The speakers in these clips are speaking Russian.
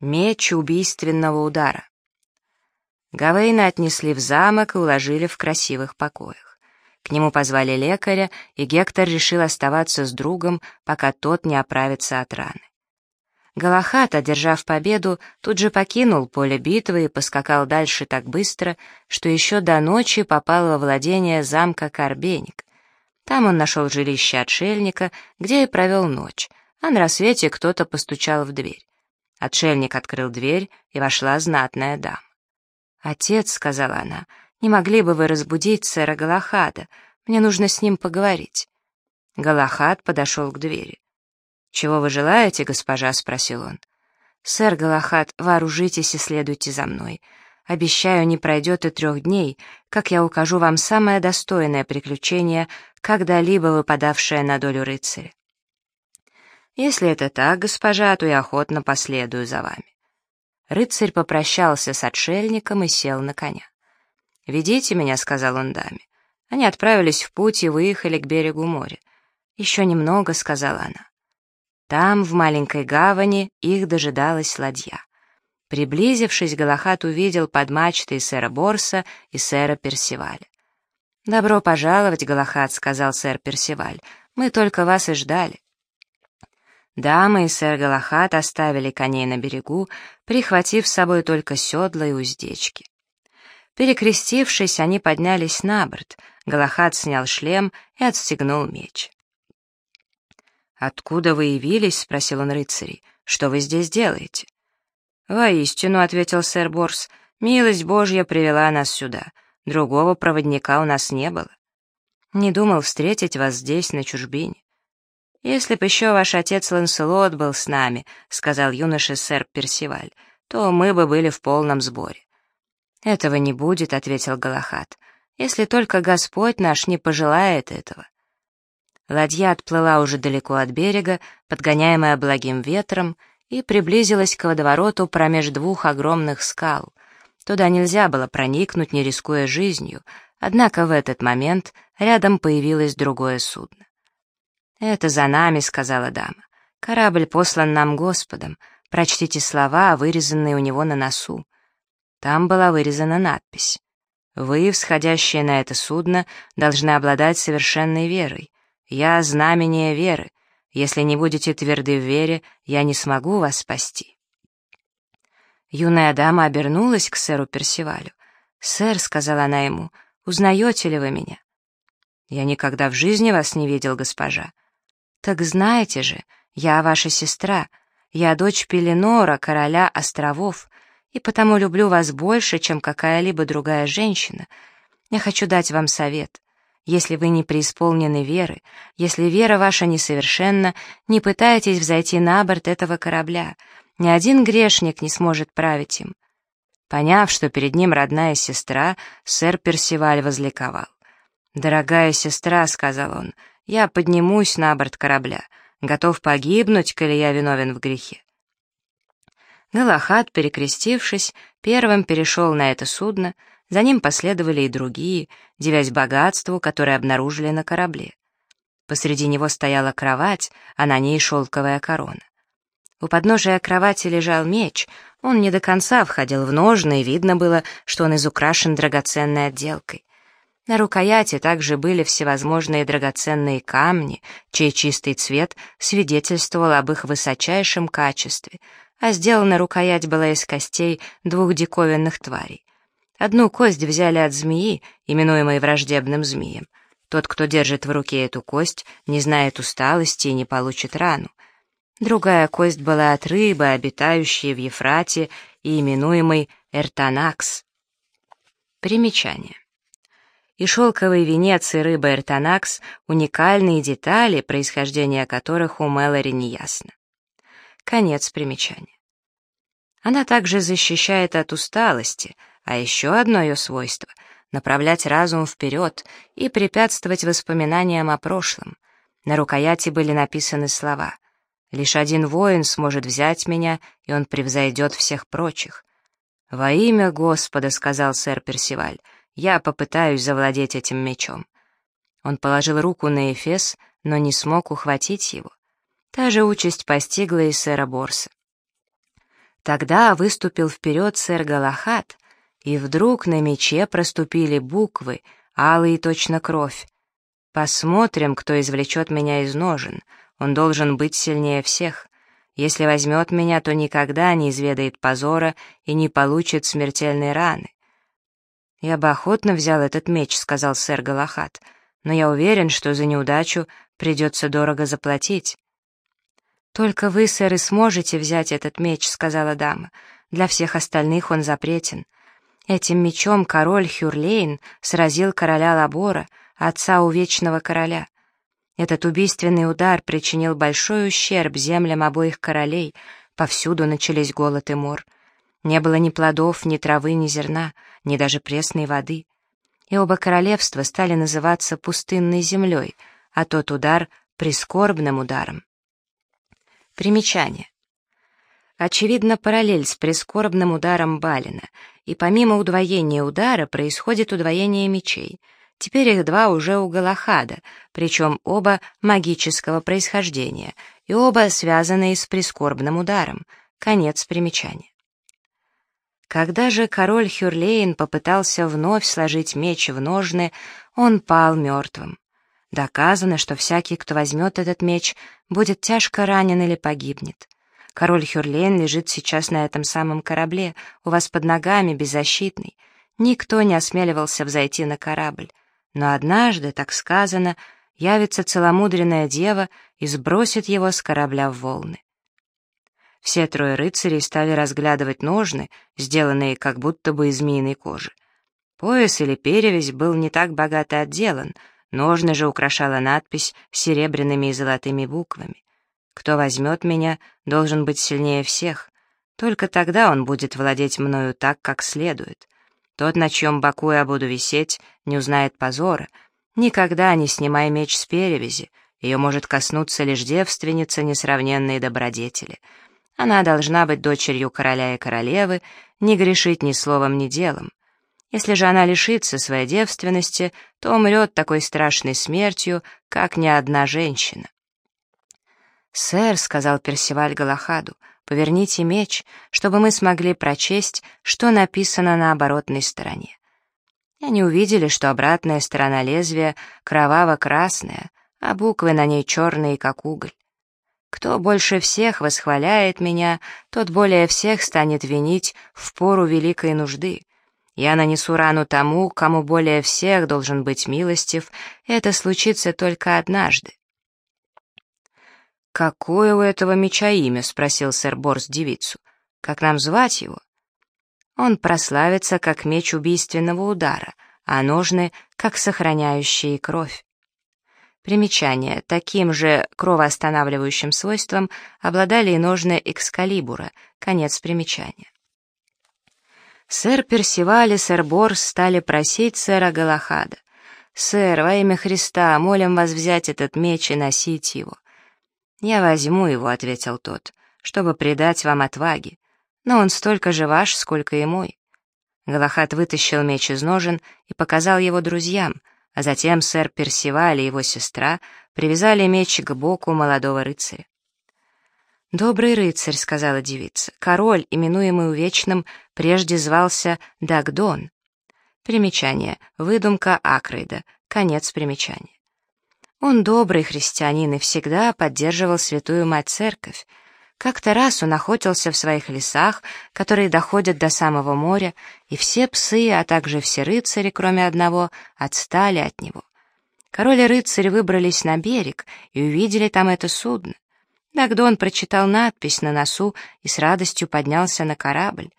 Меч убийственного удара. Гавейна отнесли в замок и уложили в красивых покоях. К нему позвали лекаря, и Гектор решил оставаться с другом, пока тот не оправится от раны. Галахат, одержав победу, тут же покинул поле битвы и поскакал дальше так быстро, что еще до ночи попал во владение замка Карбеник. Там он нашел жилище отшельника, где и провел ночь, а на рассвете кто-то постучал в дверь. Отшельник открыл дверь, и вошла знатная дама. «Отец», — сказала она, — «не могли бы вы разбудить сэра Галахада? Мне нужно с ним поговорить». Галахад подошел к двери. «Чего вы желаете, госпожа?» — спросил он. «Сэр Галахад, вооружитесь и следуйте за мной. Обещаю, не пройдет и трех дней, как я укажу вам самое достойное приключение, когда-либо выпадавшее на долю рыцаря. Если это так, госпожа, то я охотно последую за вами. Рыцарь попрощался с отшельником и сел на коня. «Ведите меня», — сказал он даме. Они отправились в путь и выехали к берегу моря. «Еще немного», — сказала она. Там, в маленькой гавани, их дожидалась ладья. Приблизившись, Галахат увидел под мачтой сэра Борса и сэра Персиваля. «Добро пожаловать, Галахат», — сказал сэр Персиваль. «Мы только вас и ждали». Дамы и сэр Галахат оставили коней на берегу, прихватив с собой только седла и уздечки. Перекрестившись, они поднялись на борт. Галахат снял шлем и отстегнул меч. «Откуда вы явились?» — спросил он рыцарей. «Что вы здесь делаете?» «Воистину», — ответил сэр Борс, — «милость Божья привела нас сюда. Другого проводника у нас не было. Не думал встретить вас здесь, на чужбине. «Если б еще ваш отец Ланселот был с нами», — сказал юноша сэр Персиваль, «то мы бы были в полном сборе». «Этого не будет», — ответил Галахат, «если только Господь наш не пожелает этого». Ладья отплыла уже далеко от берега, подгоняемая благим ветром, и приблизилась к водовороту промеж двух огромных скал. Туда нельзя было проникнуть, не рискуя жизнью, однако в этот момент рядом появилось другое судно. «Это за нами», — сказала дама. «Корабль послан нам Господом. Прочтите слова, вырезанные у него на носу». Там была вырезана надпись. «Вы, всходящие на это судно, должны обладать совершенной верой. Я — знамение веры. Если не будете тверды в вере, я не смогу вас спасти». Юная дама обернулась к сэру Персивалю. «Сэр», — сказала она ему, — «узнаете ли вы меня?» «Я никогда в жизни вас не видел, госпожа. «Так знаете же, я ваша сестра, я дочь Пеленора, короля островов, и потому люблю вас больше, чем какая-либо другая женщина. Я хочу дать вам совет. Если вы не преисполнены веры, если вера ваша несовершенна, не пытайтесь взойти на борт этого корабля. Ни один грешник не сможет править им». Поняв, что перед ним родная сестра, сэр Персиваль возликовал. «Дорогая сестра», — сказал он, — я поднимусь на борт корабля, готов погибнуть, коли я виновен в грехе. Галахад, перекрестившись, первым перешел на это судно, за ним последовали и другие, девясь богатству, которое обнаружили на корабле. Посреди него стояла кровать, а на ней шелковая корона. У подножия кровати лежал меч, он не до конца входил в ножны, и видно было, что он изукрашен драгоценной отделкой. На рукояти также были всевозможные драгоценные камни, чей чистый цвет свидетельствовал об их высочайшем качестве, а сделана рукоять была из костей двух диковинных тварей. Одну кость взяли от змеи, именуемой враждебным змеем. Тот, кто держит в руке эту кость, не знает усталости и не получит рану. Другая кость была от рыбы, обитающей в Ефрате и именуемой Эртанакс. Примечание и шелковый венец и рыба Эртанакс — уникальные детали, происхождения которых у Мэлори не ясно. Конец примечания. Она также защищает от усталости, а еще одно ее свойство — направлять разум вперед и препятствовать воспоминаниям о прошлом. На рукояти были написаны слова «Лишь один воин сможет взять меня, и он превзойдет всех прочих». «Во имя Господа», — сказал сэр Персиваль, — я попытаюсь завладеть этим мечом. Он положил руку на Эфес, но не смог ухватить его. Та же участь постигла и сэра Борса. Тогда выступил вперед сэр Галахат, и вдруг на мече проступили буквы, алые точно кровь. Посмотрим, кто извлечет меня из ножен. Он должен быть сильнее всех. Если возьмет меня, то никогда не изведает позора и не получит смертельной раны. «Я бы охотно взял этот меч», — сказал сэр Галахат, «но я уверен, что за неудачу придется дорого заплатить». «Только вы, сэр, и сможете взять этот меч», — сказала дама. «Для всех остальных он запретен. Этим мечом король Хюрлейн сразил короля Лабора, отца увечного короля. Этот убийственный удар причинил большой ущерб землям обоих королей, повсюду начались голод и мор. Не было ни плодов, ни травы, ни зерна, ни даже пресной воды. И оба королевства стали называться пустынной землей, а тот удар — прискорбным ударом. Примечание. Очевидно, параллель с прискорбным ударом Балина, и помимо удвоения удара происходит удвоение мечей. Теперь их два уже у Галахада, причем оба магического происхождения, и оба связанные с прискорбным ударом. Конец примечания. Когда же король Хюрлейн попытался вновь сложить меч в ножны, он пал мертвым. Доказано, что всякий, кто возьмет этот меч, будет тяжко ранен или погибнет. Король Хюрлейн лежит сейчас на этом самом корабле, у вас под ногами, беззащитный. Никто не осмеливался взойти на корабль. Но однажды, так сказано, явится целомудренная дева и сбросит его с корабля в волны. Все трое рыцарей стали разглядывать ножны, сделанные как будто бы из змеиной кожи. Пояс или перевязь был не так богато отделан, ножны же украшала надпись серебряными и золотыми буквами. Кто возьмет меня, должен быть сильнее всех. Только тогда он будет владеть мною так, как следует. Тот, на чьем боку я буду висеть, не узнает позора. Никогда не снимай меч с перевязи. Ее может коснуться лишь девственница несравненной добродетели. Она должна быть дочерью короля и королевы, не грешить ни словом, ни делом. Если же она лишится своей девственности, то умрет такой страшной смертью, как ни одна женщина. «Сэр», — сказал Персиваль Галахаду, — «поверните меч, чтобы мы смогли прочесть, что написано на оборотной стороне». И они увидели, что обратная сторона лезвия кроваво-красная, а буквы на ней черные, как уголь. Кто больше всех восхваляет меня, тот более всех станет винить в пору великой нужды. Я нанесу рану тому, кому более всех должен быть милостив, это случится только однажды. «Какое у этого меча имя?» — спросил сэр Борс девицу. «Как нам звать его?» «Он прославится, как меч убийственного удара, а ножны — как сохраняющие кровь». Примечание. Таким же кровоостанавливающим свойством обладали и ножны Экскалибура. Конец примечания. Сэр Персиваль и сэр Борс стали просить сэра Галахада. «Сэр, во имя Христа, молим вас взять этот меч и носить его. «Я возьму его», — ответил тот, — «чтобы придать вам отваги. Но он столько же ваш, сколько и мой». Галахат вытащил меч из ножен и показал его друзьям, а затем сэр Персиваль и его сестра привязали меч к боку молодого рыцаря. «Добрый рыцарь», — сказала девица, — «король, именуемый Увечным, прежде звался Дагдон». Примечание. Выдумка Акрейда. Конец примечания. Он добрый христианин и всегда поддерживал святую мать церковь. Как-то раз он охотился в своих лесах, которые доходят до самого моря, и все псы, а также все рыцари, кроме одного, отстали от него. Король и рыцарь выбрались на берег и увидели там это судно. Дагдон прочитал надпись на носу и с радостью поднялся на корабль.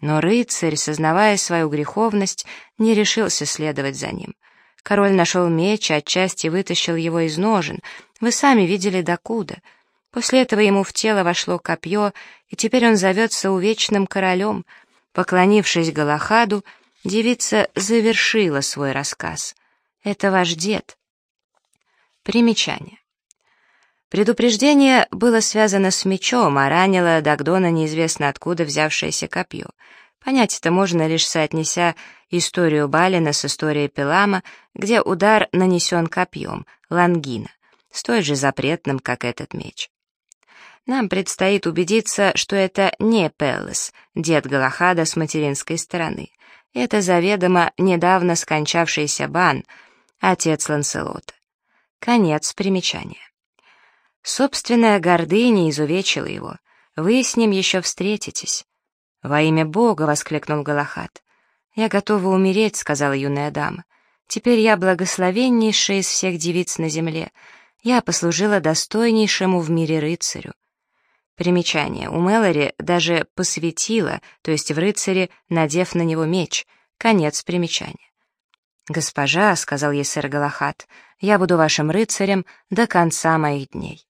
Но рыцарь, сознавая свою греховность, не решился следовать за ним — Король нашел меч и отчасти вытащил его из ножен. Вы сами видели докуда. После этого ему в тело вошло копье, и теперь он зовется увечным королем. Поклонившись Галахаду, девица завершила свой рассказ. «Это ваш дед». Примечание. Предупреждение было связано с мечом, а ранило Дагдона неизвестно откуда взявшееся копье — Понять это можно лишь соотнеся историю Балина с историей Пелама, где удар нанесен копьем, лангина, столь же запретным, как этот меч. Нам предстоит убедиться, что это не Пеллес, дед Галахада с материнской стороны. Это заведомо недавно скончавшийся Бан, отец Ланселота. Конец примечания. Собственная гордыня изувечила его. Вы с ним еще встретитесь. «Во имя Бога!» — воскликнул Галахад. «Я готова умереть», — сказала юная дама. «Теперь я благословеннейшая из всех девиц на земле. Я послужила достойнейшему в мире рыцарю». Примечание. У Мэлори даже посвятила, то есть в рыцаре, надев на него меч. Конец примечания. «Госпожа», — сказал ей сэр Галахат, — «я буду вашим рыцарем до конца моих дней».